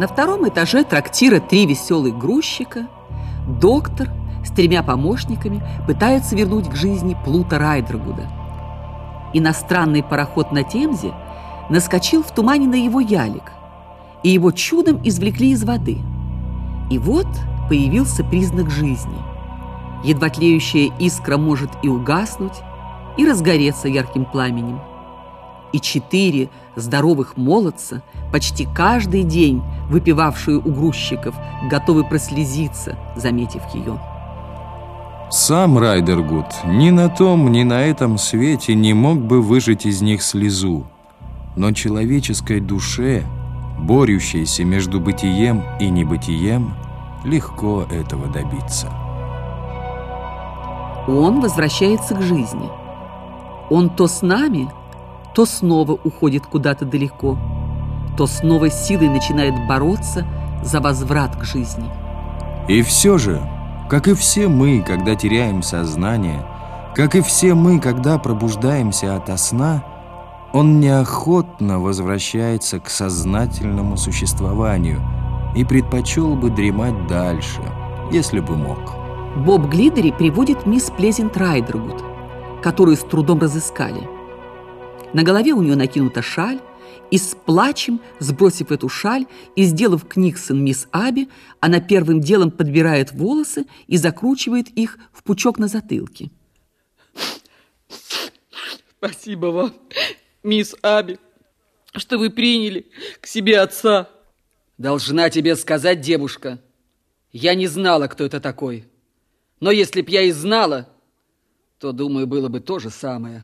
На втором этаже трактира три веселых грузчика, доктор с тремя помощниками пытаются вернуть к жизни Плута Райдергуда. Иностранный пароход на Темзе наскочил в тумане на его ялик, и его чудом извлекли из воды. И вот появился признак жизни. Едва тлеющая искра может и угаснуть, и разгореться ярким пламенем. И четыре здоровых молодца, почти каждый день выпивавшие у грузчиков, готовы прослезиться, заметив ее. Сам Райдергуд ни на том, ни на этом свете не мог бы выжать из них слезу. Но человеческой душе, борющейся между бытием и небытием, легко этого добиться. Он возвращается к жизни. Он то с нами, то снова уходит куда-то далеко, то с новой силой начинает бороться за возврат к жизни. И все же как и все мы, когда теряем сознание, как и все мы, когда пробуждаемся ото сна, он неохотно возвращается к сознательному существованию и предпочел бы дремать дальше, если бы мог. Боб Глидери приводит мисс Плезент Райдергуд, которую с трудом разыскали. На голове у нее накинута шаль, и с плачем, сбросив эту шаль и сделав книгсон мисс Аби, она первым делом подбирает волосы и закручивает их в пучок на затылке. Спасибо вам, мисс Аби, что вы приняли к себе отца. Должна тебе сказать, девушка, я не знала, кто это такой. Но если б я и знала, то, думаю, было бы то же самое.